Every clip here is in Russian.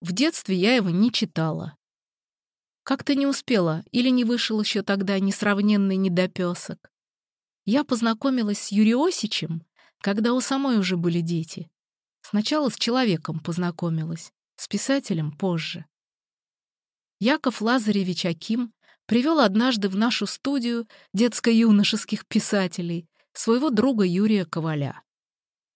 В детстве я его не читала. Как-то не успела или не вышел еще тогда несравненный недопесок. Я познакомилась с Юриосичем, когда у самой уже были дети. Сначала с человеком познакомилась, с писателем позже. Яков Лазаревич Аким привел однажды в нашу студию детско-юношеских писателей своего друга Юрия Коваля.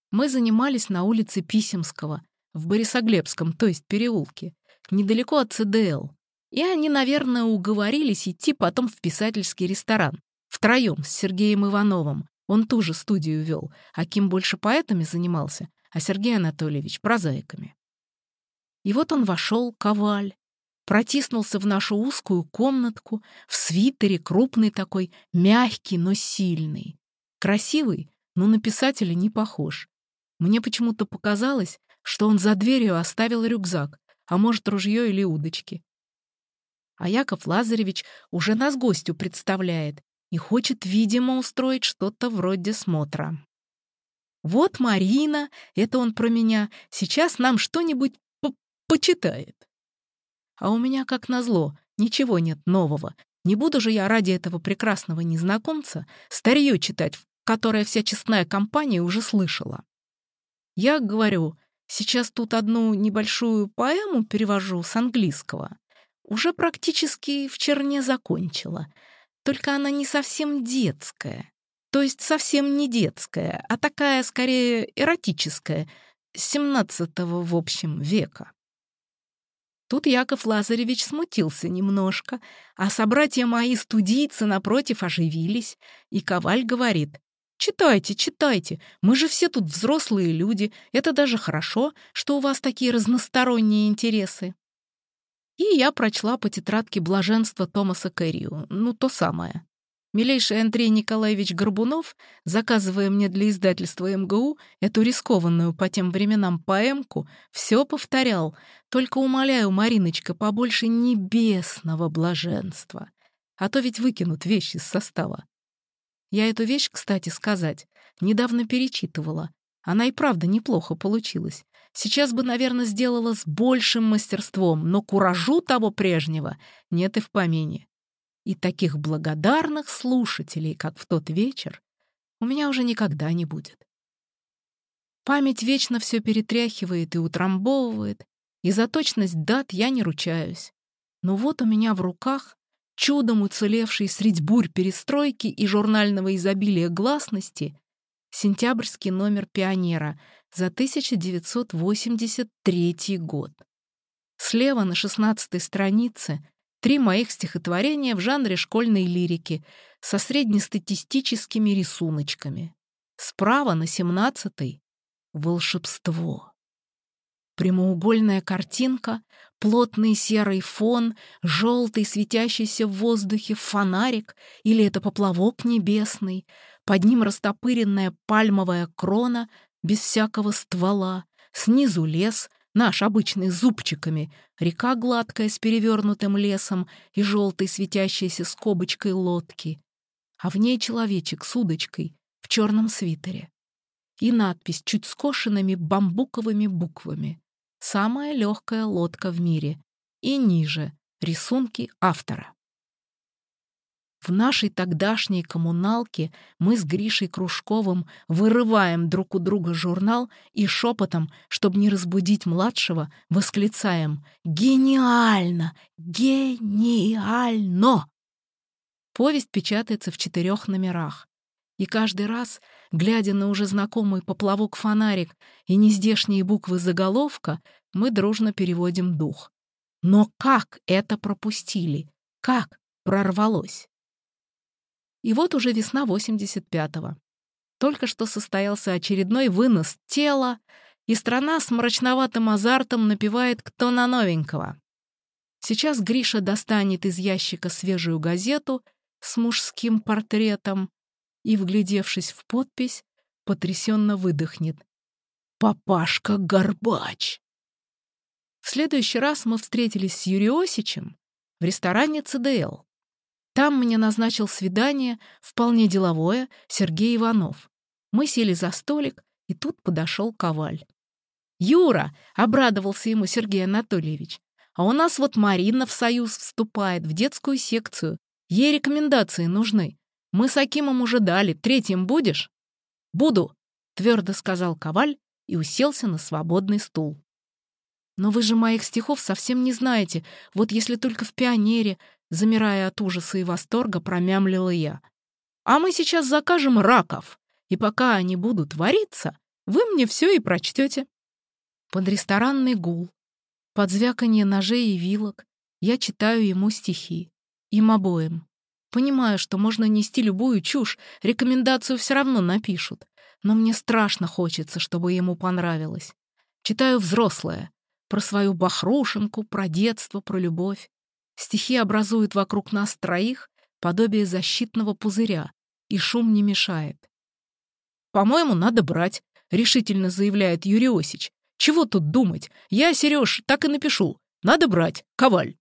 Мы занимались на улице Писемского, в Борисоглебском, то есть переулке, недалеко от ЦДЛ. И они, наверное, уговорились идти потом в писательский ресторан. Втроем с Сергеем Ивановым. Он ту же студию вел. А Ким больше поэтами занимался, а Сергей Анатольевич — прозаиками. И вот он вошел, коваль, протиснулся в нашу узкую комнатку, в свитере, крупный такой, мягкий, но сильный. Красивый, но на писателя не похож. Мне почему-то показалось, что он за дверью оставил рюкзак, а может, ружье или удочки. А Яков Лазаревич уже нас гостю представляет и хочет, видимо, устроить что-то вроде смотра. «Вот Марина, это он про меня, сейчас нам что-нибудь почитает». А у меня, как назло, ничего нет нового. Не буду же я ради этого прекрасного незнакомца старье читать, которое вся честная компания уже слышала. Я говорю, сейчас тут одну небольшую поэму перевожу с английского. Уже практически в черне закончила. Только она не совсем детская. То есть совсем не детская, а такая, скорее, эротическая, 17-го, в общем, века. Тут Яков Лазаревич смутился немножко, а собратья мои студийцы напротив оживились, и Коваль говорит, «Читайте, читайте, мы же все тут взрослые люди, это даже хорошо, что у вас такие разносторонние интересы». И я прочла по тетрадке блаженства Томаса Кэррио, ну, то самое. Милейший Андрей Николаевич Горбунов, заказывая мне для издательства МГУ эту рискованную по тем временам поэмку, все повторял, только умоляю, Мариночка, побольше небесного блаженства. А то ведь выкинут вещи из состава. Я эту вещь, кстати сказать, недавно перечитывала. Она и правда неплохо получилась. Сейчас бы, наверное, сделала с большим мастерством, но куражу того прежнего нет и в помине. И таких благодарных слушателей, как в тот вечер, у меня уже никогда не будет. Память вечно все перетряхивает и утрамбовывает, и за точность дат я не ручаюсь. Но вот у меня в руках чудом уцелевший средь бурь перестройки и журнального изобилия гласности сентябрьский номер «Пионера» за 1983 год. Слева на 16 странице три моих стихотворения в жанре школьной лирики со среднестатистическими рисуночками. Справа на 17 волшебство. Прямоугольная картинка, плотный серый фон, желтый светящийся в воздухе фонарик или это поплавок небесный, под ним растопыренная пальмовая крона без всякого ствола, снизу лес, наш обычный зубчиками, река гладкая с перевернутым лесом и желтой светящейся скобочкой лодки, а в ней человечек с удочкой в черном свитере. И надпись чуть скошенными бамбуковыми буквами «Самая легкая лодка в мире» и ниже рисунки автора. В нашей тогдашней коммуналке мы с Гришей Кружковым вырываем друг у друга журнал и шепотом, чтобы не разбудить младшего, восклицаем «Гениально! Гениально!» Повесть печатается в четырех номерах. И каждый раз, глядя на уже знакомый поплавок-фонарик и нездешние буквы заголовка, мы дружно переводим дух. Но как это пропустили? Как прорвалось? И вот уже весна 85-го. Только что состоялся очередной вынос тела, и страна с мрачноватым азартом напевает «Кто на новенького?». Сейчас Гриша достанет из ящика свежую газету с мужским портретом и, вглядевшись в подпись, потрясенно выдохнет. «Папашка Горбач!» В следующий раз мы встретились с Юриосичем в ресторане ЦДЛ. Там мне назначил свидание, вполне деловое, Сергей Иванов. Мы сели за столик, и тут подошел Коваль. Юра!» — обрадовался ему Сергей Анатольевич. «А у нас вот Марина в союз вступает, в детскую секцию. Ей рекомендации нужны. Мы с Акимом уже дали. Третьим будешь?» «Буду», — твердо сказал Коваль и уселся на свободный стул. «Но вы же моих стихов совсем не знаете. Вот если только в пионере, замирая от ужаса и восторга, промямлила я. А мы сейчас закажем раков, и пока они будут вариться, вы мне все и прочтете. Под ресторанный гул, под звяканье ножей и вилок я читаю ему стихи. Им обоим. Понимаю, что можно нести любую чушь, рекомендацию все равно напишут. Но мне страшно хочется, чтобы ему понравилось. Читаю взрослое, про свою бахрушенку, про детство, про любовь. Стихи образуют вокруг нас троих подобие защитного пузыря, и шум не мешает. «По-моему, надо брать», — решительно заявляет Юрий Осич. «Чего тут думать? Я, Сереж, так и напишу. Надо брать. Коваль».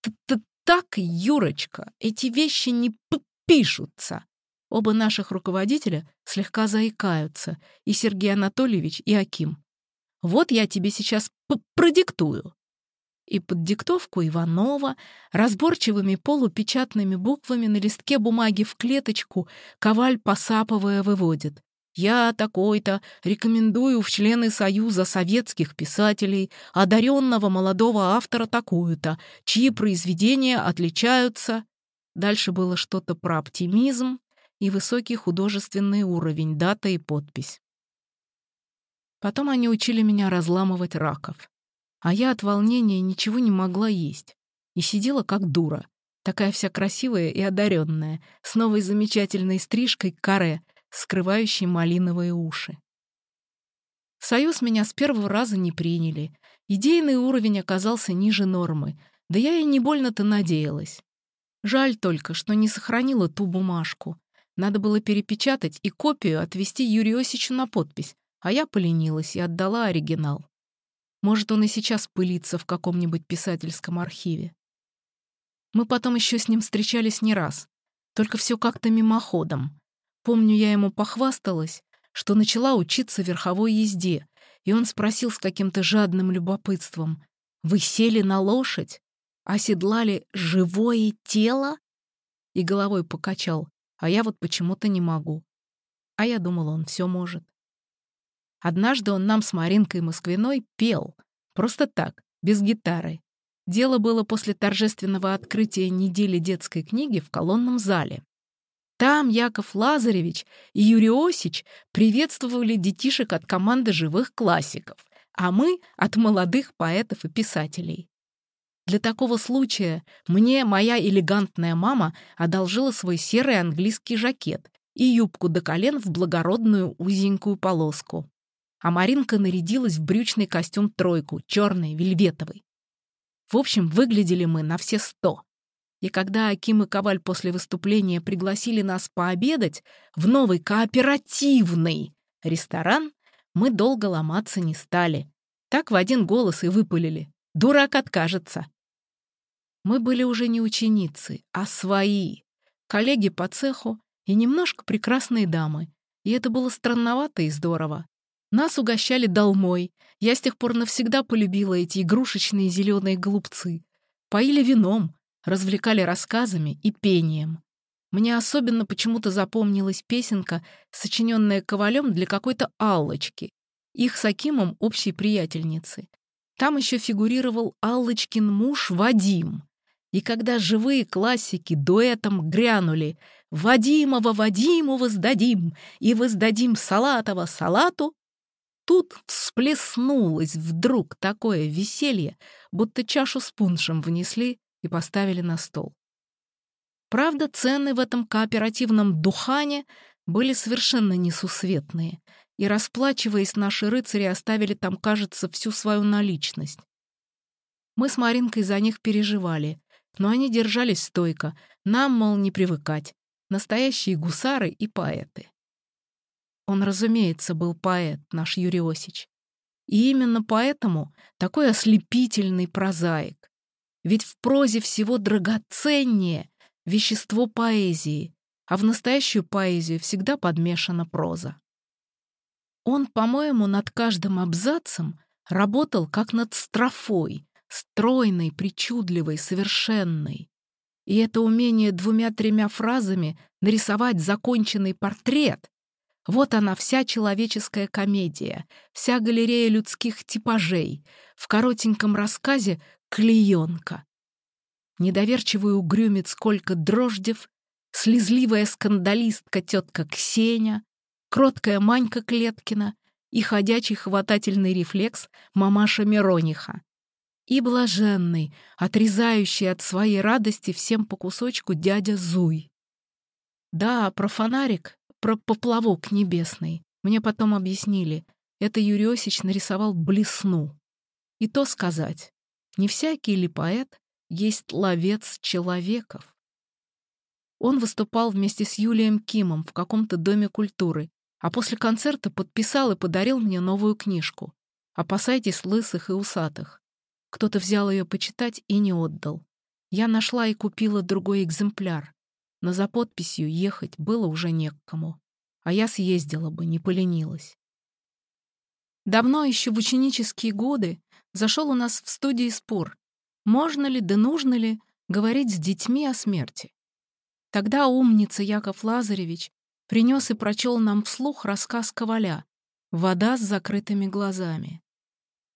Т «Так, Юрочка, эти вещи не пишутся». Оба наших руководителя слегка заикаются, и Сергей Анатольевич, и Аким. Вот я тебе сейчас продиктую. И под диктовку Иванова разборчивыми полупечатными буквами на листке бумаги в клеточку Коваль, посапывая, выводит. «Я такой-то рекомендую в члены Союза советских писателей одаренного молодого автора такую-то, чьи произведения отличаются...» Дальше было что-то про оптимизм и высокий художественный уровень, дата и подпись. Потом они учили меня разламывать раков. А я от волнения ничего не могла есть. И сидела как дура, такая вся красивая и одаренная, с новой замечательной стрижкой каре, скрывающей малиновые уши. В союз меня с первого раза не приняли. Идейный уровень оказался ниже нормы, да я и не больно-то надеялась. Жаль только, что не сохранила ту бумажку. Надо было перепечатать и копию отвезти Юрию Осичу на подпись, а я поленилась и отдала оригинал. Может, он и сейчас пылится в каком-нибудь писательском архиве. Мы потом еще с ним встречались не раз, только все как-то мимоходом. Помню, я ему похвасталась, что начала учиться верховой езде, и он спросил с каким-то жадным любопытством, «Вы сели на лошадь? Оседлали живое тело?» И головой покачал, а я вот почему-то не могу. А я думала, он все может. Однажды он нам с Маринкой Москвиной пел. Просто так, без гитары. Дело было после торжественного открытия недели детской книги в колонном зале. Там Яков Лазаревич и Юрий Осич приветствовали детишек от команды живых классиков, а мы — от молодых поэтов и писателей. Для такого случая мне моя элегантная мама одолжила свой серый английский жакет и юбку до колен в благородную узенькую полоску а Маринка нарядилась в брючный костюм тройку, черный, вельветовый. В общем, выглядели мы на все сто. И когда Аким и Коваль после выступления пригласили нас пообедать в новый кооперативный ресторан, мы долго ломаться не стали. Так в один голос и выпалили. Дурак откажется. Мы были уже не ученицы, а свои. Коллеги по цеху и немножко прекрасные дамы. И это было странновато и здорово. Нас угощали долмой. Я с тех пор навсегда полюбила эти игрушечные зеленые голубцы. Поили вином, развлекали рассказами и пением. Мне особенно почему-то запомнилась песенка, сочиненная Ковалем для какой-то Аллочки, их с Акимом общей приятельницы. Там еще фигурировал Аллочкин муж Вадим. И когда живые классики дуэтом грянули «Вадимова Вадиму воздадим и воздадим Салатова Салату», Тут всплеснулось вдруг такое веселье, будто чашу с пуншем внесли и поставили на стол. Правда, цены в этом кооперативном духане были совершенно несусветные, и, расплачиваясь, наши рыцари оставили там, кажется, всю свою наличность. Мы с Маринкой за них переживали, но они держались стойко, нам, мол, не привыкать. Настоящие гусары и поэты. Он, разумеется, был поэт, наш Юрий Осич. И именно поэтому такой ослепительный прозаик. Ведь в прозе всего драгоценнее вещество поэзии, а в настоящую поэзию всегда подмешана проза. Он, по-моему, над каждым абзацем работал как над строфой, стройной, причудливой, совершенной. И это умение двумя-тремя фразами нарисовать законченный портрет — вот она вся человеческая комедия, вся галерея людских типажей, в коротеньком рассказе «Клеенка». Недоверчивый угрюмец сколько Дрождев, слезливая скандалистка тетка Ксения, кроткая Манька Клеткина и ходячий хватательный рефлекс мамаша Мирониха. И блаженный, отрезающий от своей радости всем по кусочку дядя Зуй. Да, про фонарик, про поплавок небесный. Мне потом объяснили. Это Юрий нарисовал блесну. И то сказать, не всякий ли поэт есть ловец человеков? Он выступал вместе с Юлием Кимом в каком-то доме культуры, а после концерта подписал и подарил мне новую книжку «Опасайтесь лысых и усатых». Кто-то взял ее почитать и не отдал. Я нашла и купила другой экземпляр, но за подписью ехать было уже не к кому. А я съездила бы, не поленилась. Давно еще в ученические годы зашел у нас в студии спор, можно ли да нужно ли говорить с детьми о смерти. Тогда умница Яков Лазаревич принес и прочел нам вслух рассказ Коваля «Вода с закрытыми глазами».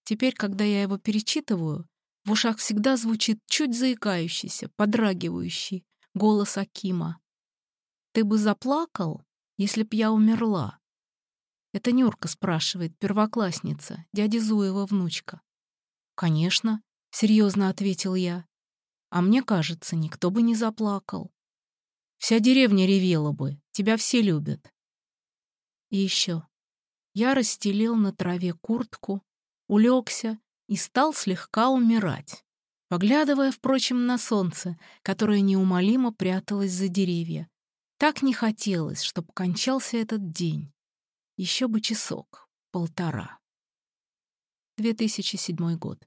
Теперь, когда я его перечитываю, в ушах всегда звучит чуть заикающийся, подрагивающий голос Акима. «Ты бы заплакал, если б я умерла?» Это Нюрка спрашивает, первоклассница, дядя Зуева внучка. «Конечно», — серьезно ответил я. «А мне кажется, никто бы не заплакал. Вся деревня ревела бы, тебя все любят. И еще. Я расстелил на траве куртку, улегся и стал слегка умирать, поглядывая, впрочем, на солнце, которое неумолимо пряталось за деревья. Так не хотелось, чтобы кончался этот день. Еще бы часок, полтора. 2007 год.